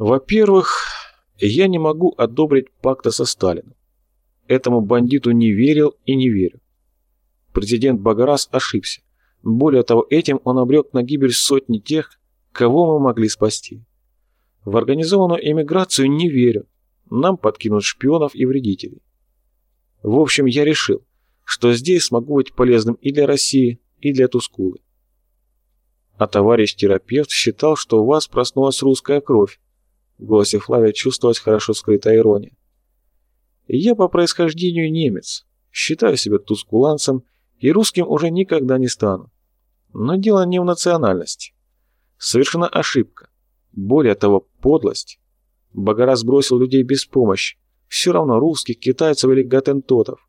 Во-первых, я не могу одобрить пакта со Сталиным. Этому бандиту не верил и не верю. Президент Багарас ошибся. Более того, этим он обрек на гибель сотни тех, кого мы могли спасти. В организованную эмиграцию не верю. Нам подкинут шпионов и вредителей. В общем, я решил, что здесь смогу быть полезным и для России, и для Тускулы. А товарищ-терапевт считал, что у вас проснулась русская кровь. В голосе Флавия чувствовалась хорошо скрытая ирония. Я по происхождению немец, считаю себя тускуланцем и русским уже никогда не стану. Но дело не в национальности. Совершена ошибка. Более того, подлость. Багара сбросил людей без помощи. Все равно русских, китайцев или гатентотов.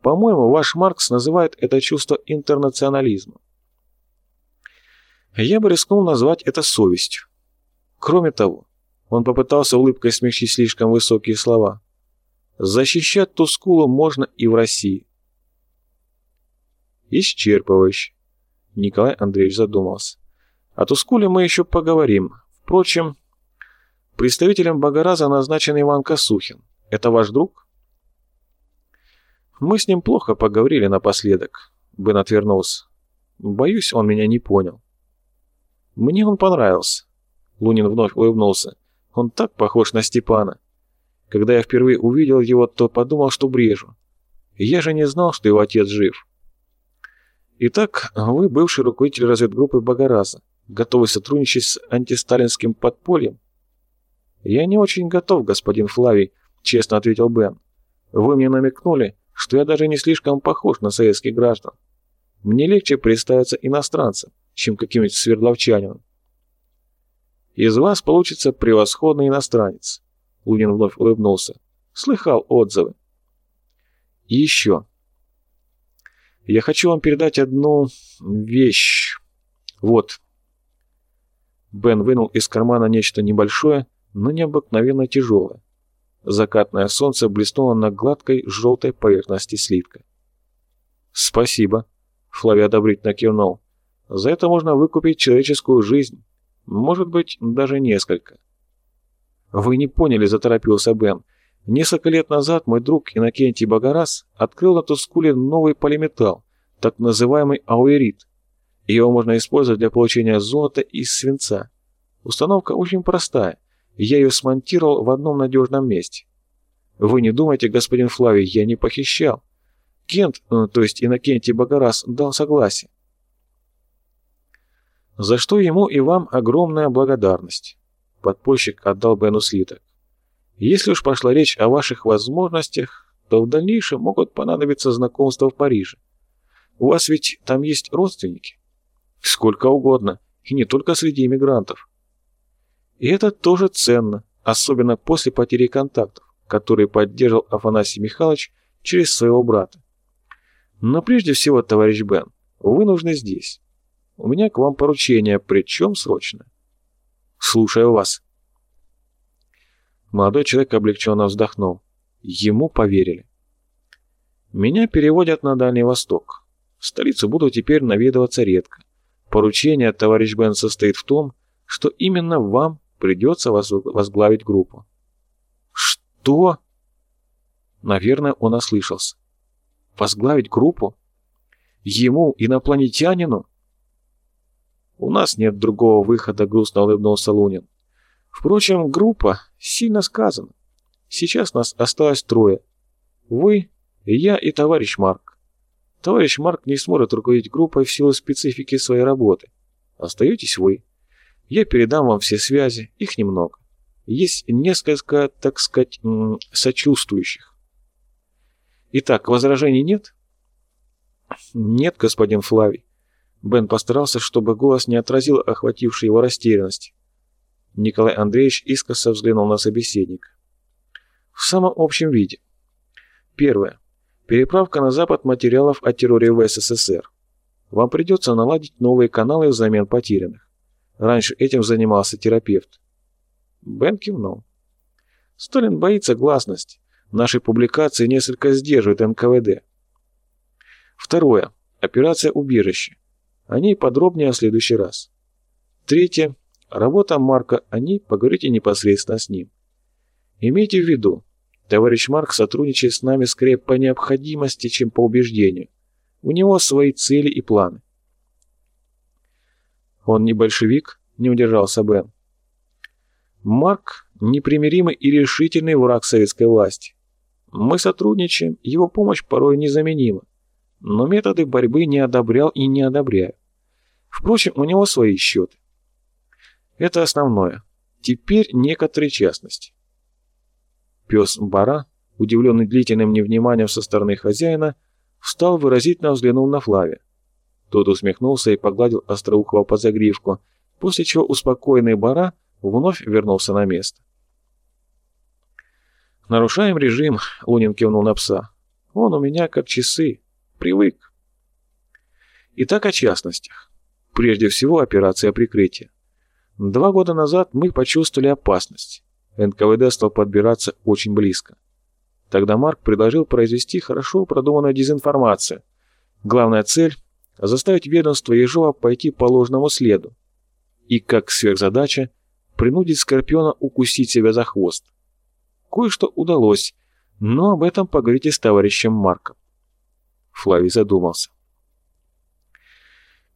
По-моему, ваш Маркс называет это чувство интернационализмом. Я бы рискнул назвать это совестью. Кроме того, он попытался улыбкой смягчить слишком высокие слова. Защищать Тускулу можно и в России. Исчерпывающе. Николай Андреевич задумался. О Тускуле мы еще поговорим. Впрочем, представителем Багараза назначен Иван Косухин. Это ваш друг? Мы с ним плохо поговорили напоследок. Бен отвернулся. Боюсь, он меня не понял. Мне он понравился. Лунин вновь улыбнулся. Он так похож на Степана. Когда я впервые увидел его, то подумал, что брежу. Я же не знал, что его отец жив. Итак, вы бывший руководитель разведгруппы Багараза, готовы сотрудничать с антисталинским подпольем? Я не очень готов, господин Флавий, честно ответил Бен. Вы мне намекнули, что я даже не слишком похож на советских граждан. Мне легче представиться иностранцем, чем каким-нибудь свердловчанином. Из вас получится превосходный иностранец. Лунин вновь улыбнулся. Слыхал отзывы. Еще. Я хочу вам передать одну вещь. Вот. Бен вынул из кармана нечто небольшое, но необыкновенно тяжелое. Закатное солнце блеснуло на гладкой желтой поверхности слитка. «Спасибо», — Флавий одобрительно кивнул. «За это можно выкупить человеческую жизнь. Может быть, даже несколько». «Вы не поняли», — заторопился Бен. «Несколько лет назад мой друг Иннокентий Багарас открыл на Тускуле новый полиметалл, так называемый ауэрит. Его можно использовать для получения золота из свинца. Установка очень простая — я ее смонтировал в одном надежном месте. Вы не думайте, господин Флавий, я не похищал. Кент, э, то есть Иннокентий Багарас, дал согласие. За что ему и вам огромная благодарность. Подпольщик отдал Бену слиток. Если уж пошла речь о ваших возможностях, то в дальнейшем могут понадобиться знакомства в Париже. У вас ведь там есть родственники? Сколько угодно, и не только среди иммигрантов. И это тоже ценно, особенно после потери контактов, которые поддерживал Афанасий Михайлович через своего брата. Но прежде всего, товарищ Бен, вы нужны здесь. У меня к вам поручение, причем срочно. Слушаю вас. Молодой человек облегченно вздохнул. Ему поверили. Меня переводят на Дальний Восток. В столицу буду теперь наведываться редко. Поручение, товарищ Бен, состоит в том, что именно вам Придется возглавить группу. Что? Наверное, он ослышался. Возглавить группу? Ему, инопланетянину? У нас нет другого выхода, грустно улыбнулся Лунин. Впрочем, группа, сильно сказано. Сейчас нас осталось трое. Вы, я и товарищ Марк. Товарищ Марк не сможет руководить группой в силу специфики своей работы. Остаетесь вы. Я передам вам все связи, их немного. Есть несколько, так сказать, сочувствующих. Итак, возражений нет? Нет, господин Флавий. Бен постарался, чтобы голос не отразил охватившей его растерянность. Николай Андреевич искоса взглянул на собеседника. В самом общем виде. Первое. Переправка на Запад материалов о терроре в СССР. Вам придется наладить новые каналы взамен потерянных. Раньше этим занимался терапевт. Бен кивнул. Сталин боится гласности. Наши публикации несколько сдерживают НКВД. Второе. Операция «Убежище». О ней подробнее в следующий раз. Третье. Работа Марка о ней, поговорите непосредственно с ним. Имейте в виду, товарищ Марк сотрудничает с нами скорее по необходимости, чем по убеждению. У него свои цели и планы. Он не большевик, не удержался Бен. Марк – непримиримый и решительный враг советской власти. Мы сотрудничаем, его помощь порой незаменима, но методы борьбы не одобрял и не одобряю. Впрочем, у него свои счеты. Это основное. Теперь некоторые частности. Пес Бара, удивленный длительным невниманием со стороны хозяина, встал выразительно взглянул на Флаве. Тот усмехнулся и погладил остроухого по загривку, после чего успокоенный Бара вновь вернулся на место. «Нарушаем режим», — Лунин кивнул на пса. «Он у меня как часы. Привык». Итак, о частностях. Прежде всего, операция прикрытия. Два года назад мы почувствовали опасность. НКВД стал подбираться очень близко. Тогда Марк предложил произвести хорошо продуманную дезинформацию. Главная цель – заставить ведомство Ежова пойти по ложному следу. И, как сверхзадача, принудить Скорпиона укусить себя за хвост. Кое-что удалось, но об этом поговорите с товарищем Марком. Флавий задумался.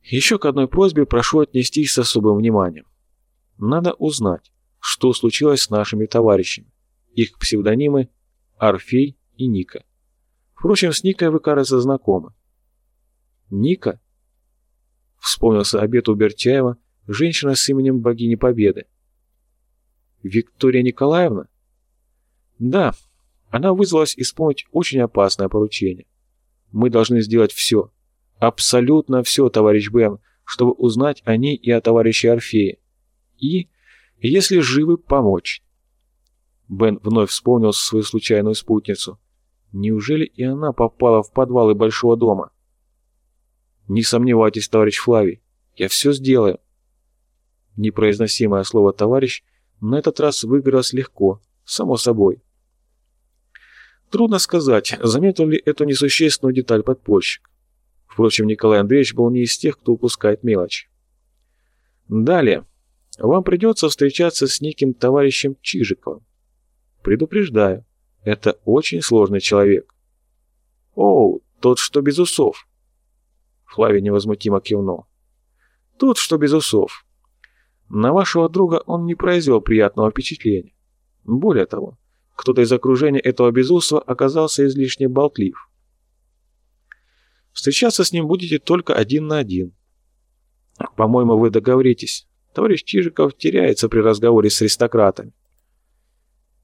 Еще к одной просьбе прошу отнестись с особым вниманием. Надо узнать, что случилось с нашими товарищами. Их псевдонимы Орфей и Ника. Впрочем, с Никой вы, кажется, знакомы. Ника? Вспомнился обед у Бертяева, женщина с именем богини Победы. Виктория Николаевна? Да, она вызвалась исполнить очень опасное поручение. Мы должны сделать все, абсолютно все, товарищ Бен, чтобы узнать о ней и о товарище Орфее. И, если живы, помочь. Бен вновь вспомнил свою случайную спутницу. Неужели и она попала в подвалы большого дома? Не сомневайтесь, товарищ Флавий, я все сделаю. Непроизносимое слово «товарищ» на этот раз выигралось легко, само собой. Трудно сказать, заметил ли эту несущественную деталь подпольщик. Впрочем, Николай Андреевич был не из тех, кто упускает мелочь. Далее. Вам придется встречаться с неким товарищем Чижиковым. Предупреждаю, это очень сложный человек. О, тот, что без усов. Флавий невозмутимо кивнул. Тот, что без усов. На вашего друга он не произвел приятного впечатления. Более того, кто-то из окружения этого безусства оказался излишне болтлив. Встречаться с ним будете только один на один. По-моему, вы договоритесь. Товарищ Чижиков теряется при разговоре с аристократами.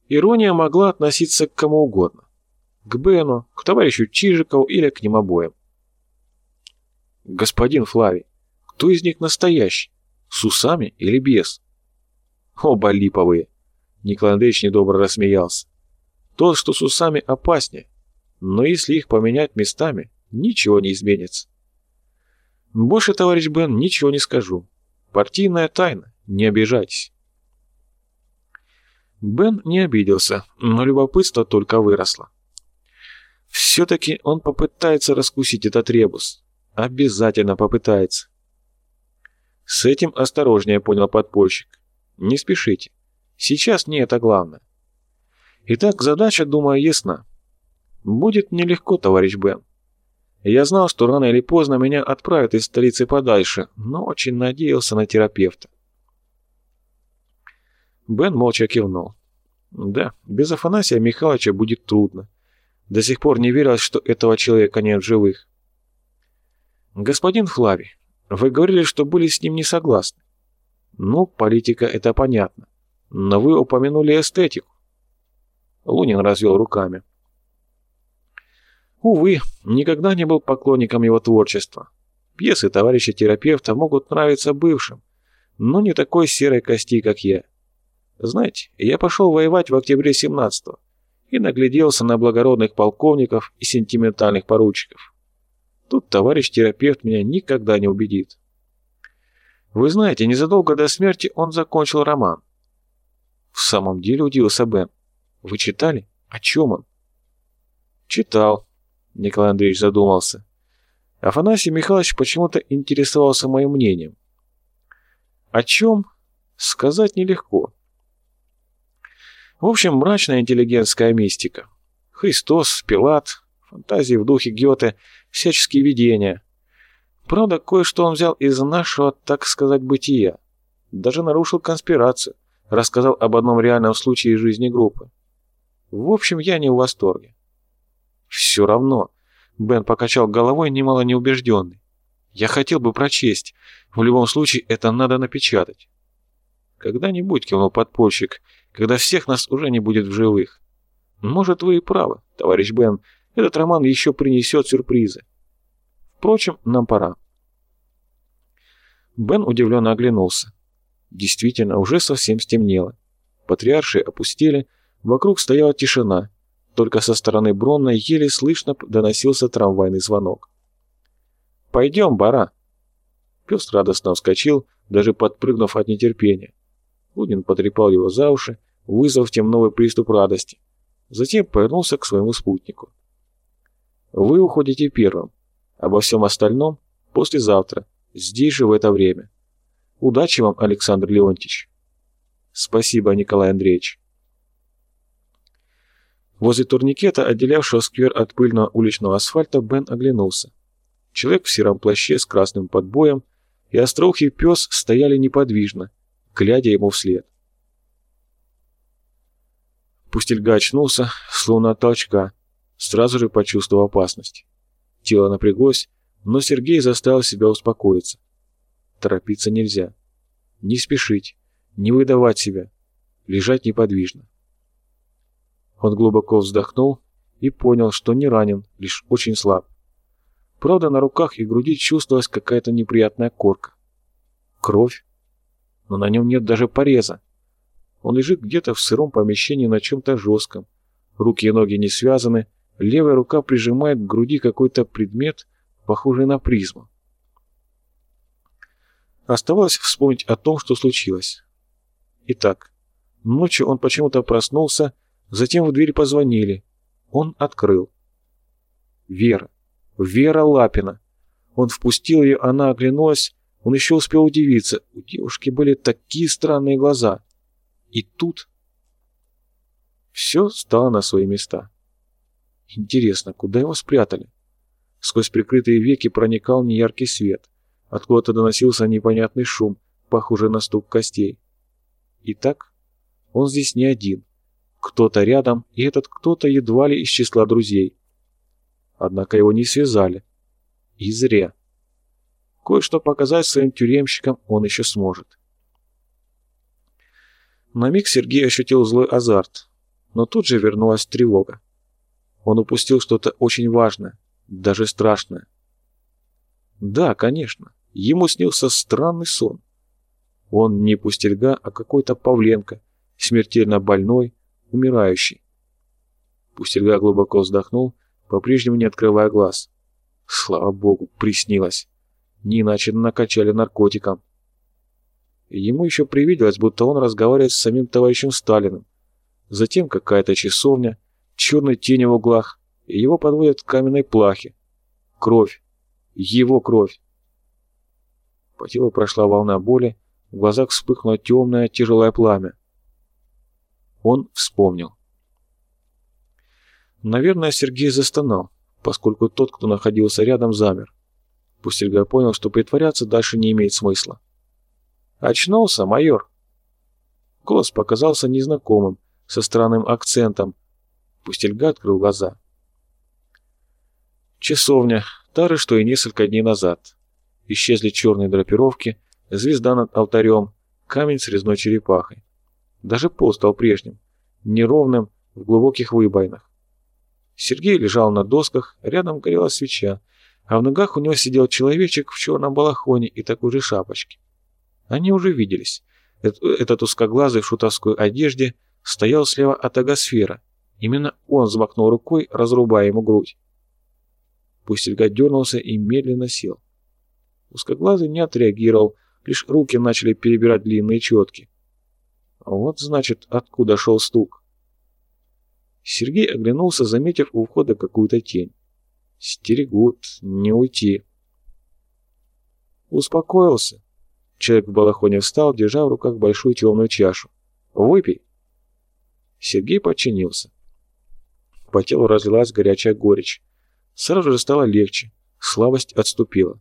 Ирония могла относиться к кому угодно. К Бену, к товарищу Чижикову или к ним обоим. Господин Флавий, кто из них настоящий? С усами или без? Оба липовые. Николай Андреевич недобро рассмеялся. Тот, что с усами опаснее, но если их поменять местами, ничего не изменится. Больше, товарищ Бен, ничего не скажу. Партийная тайна, не обижайтесь. Бен не обиделся, но любопытство только выросло. Все-таки он попытается раскусить этот ребус. Обязательно попытается. С этим осторожнее, понял подпольщик. Не спешите. Сейчас не это главное. Итак, задача, думаю, ясна. Будет нелегко, товарищ Бен. Я знал, что рано или поздно меня отправят из столицы подальше, но очень надеялся на терапевта. Бен молча кивнул. Да, без Афанасия Михайловича будет трудно. До сих пор не верилось, что этого человека нет в живых. Господин Флавий, вы говорили, что были с ним не согласны. Ну, политика — это понятно. Но вы упомянули эстетику. Лунин развел руками. Увы, никогда не был поклонником его творчества. Пьесы товарища-терапевта могут нравиться бывшим, но не такой серой кости, как я. Знаете, я пошел воевать в октябре 17-го и нагляделся на благородных полковников и сентиментальных поручиков. Тут товарищ-терапевт меня никогда не убедит. Вы знаете, незадолго до смерти он закончил роман. В самом деле удивился Бен. Вы читали? О чем он? Читал, Николай Андреевич задумался. Афанасий Михайлович почему-то интересовался моим мнением. О чем? Сказать нелегко. В общем, мрачная интеллигентская мистика. Христос, Пилат, фантазии в духе Гёте, всяческие видения. Правда, кое-что он взял из нашего, так сказать, бытия. Даже нарушил конспирацию, рассказал об одном реальном случае из жизни группы. В общем, я не в восторге. Все равно. Бен покачал головой, немало неубежденный. Я хотел бы прочесть. В любом случае, это надо напечатать. Когда-нибудь, кивнул подпольщик, когда всех нас уже не будет в живых. Может, вы и правы, товарищ Бен, этот роман еще принесет сюрпризы. Впрочем, нам пора. Бен удивленно оглянулся. Действительно, уже совсем стемнело. Патриарши опустили, вокруг стояла тишина, только со стороны Бронной еле слышно доносился трамвайный звонок. «Пойдем, Бара!» Пес радостно вскочил, даже подпрыгнув от нетерпения. Лунин потрепал его за уши, вызвав тем новый приступ радости. Затем повернулся к своему спутнику. «Вы уходите первым. Обо всем остальном – послезавтра, здесь же в это время. Удачи вам, Александр Леонтьевич!» «Спасибо, Николай Андреевич!» Возле турникета, отделявшего сквер от пыльного уличного асфальта, Бен оглянулся. Человек в сером плаще с красным подбоем и остроухий пес стояли неподвижно, глядя ему вслед. Пустельга очнулся, словно от толчка, сразу же почувствовал опасность. Тело напряглось, но Сергей заставил себя успокоиться. Торопиться нельзя. Не спешить, не выдавать себя, лежать неподвижно. Он глубоко вздохнул и понял, что не ранен, лишь очень слаб. Правда, на руках и груди чувствовалась какая-то неприятная корка. Кровь. Но на нем нет даже пореза. Он лежит где-то в сыром помещении на чем-то жестком. Руки и ноги не связаны, левая рука прижимает к груди какой-то предмет, похожий на призму. Оставалось вспомнить о том, что случилось. Итак, ночью он почему-то проснулся, затем в дверь позвонили. Он открыл. Вера. Вера Лапина. Он впустил ее, она оглянулась, он еще успел удивиться. У девушки были такие странные глаза. И тут все стало на свои места. Интересно, куда его спрятали? Сквозь прикрытые веки проникал неяркий свет. Откуда-то доносился непонятный шум, похожий на стук костей. Итак, он здесь не один. Кто-то рядом, и этот кто-то едва ли из числа друзей. Однако его не связали. И зря. Кое-что показать своим тюремщикам он еще сможет. На миг Сергей ощутил злой азарт, но тут же вернулась тревога. Он упустил что-то очень важное, даже страшное. Да, конечно, ему снился странный сон. Он не пустельга, а какой-то Павленко, смертельно больной, умирающий. Пустельга глубоко вздохнул, по-прежнему не открывая глаз. Слава богу, приснилось. Не иначе накачали наркотиком. Ему еще привиделось, будто он разговаривает с самим товарищем Сталиным. Затем какая-то часовня, черные тени в углах, и его подводят к каменной плахе. Кровь. Его кровь. По телу прошла волна боли, в глазах вспыхнуло темное, тяжелое пламя. Он вспомнил. Наверное, Сергей застонал, поскольку тот, кто находился рядом, замер. Пустельга понял, что притворяться дальше не имеет смысла. «Очнулся, майор!» Голос показался незнакомым, со странным акцентом. Пустельга открыл глаза. Часовня, та же, что и несколько дней назад. Исчезли черные драпировки, звезда над алтарем, камень с резной черепахой. Даже пол стал прежним, неровным, в глубоких выбоинах. Сергей лежал на досках, рядом горела свеча, а в ногах у него сидел человечек в черном балахоне и такой же шапочке. Они уже виделись. Этот узкоглазый в шутовской одежде стоял слева от агосфера. Именно он взмахнул рукой, разрубая ему грудь. Пустельга дернулся и медленно сел. Узкоглазый не отреагировал, лишь руки начали перебирать длинные четки. Вот, значит, откуда шел стук. Сергей оглянулся, заметив у входа какую-то тень. Стерегут, не уйти. Успокоился. Человек в балахоне встал, держа в руках большую темную чашу. «Выпей!» Сергей подчинился. По телу разлилась горячая горечь. Сразу же стало легче, слабость отступила.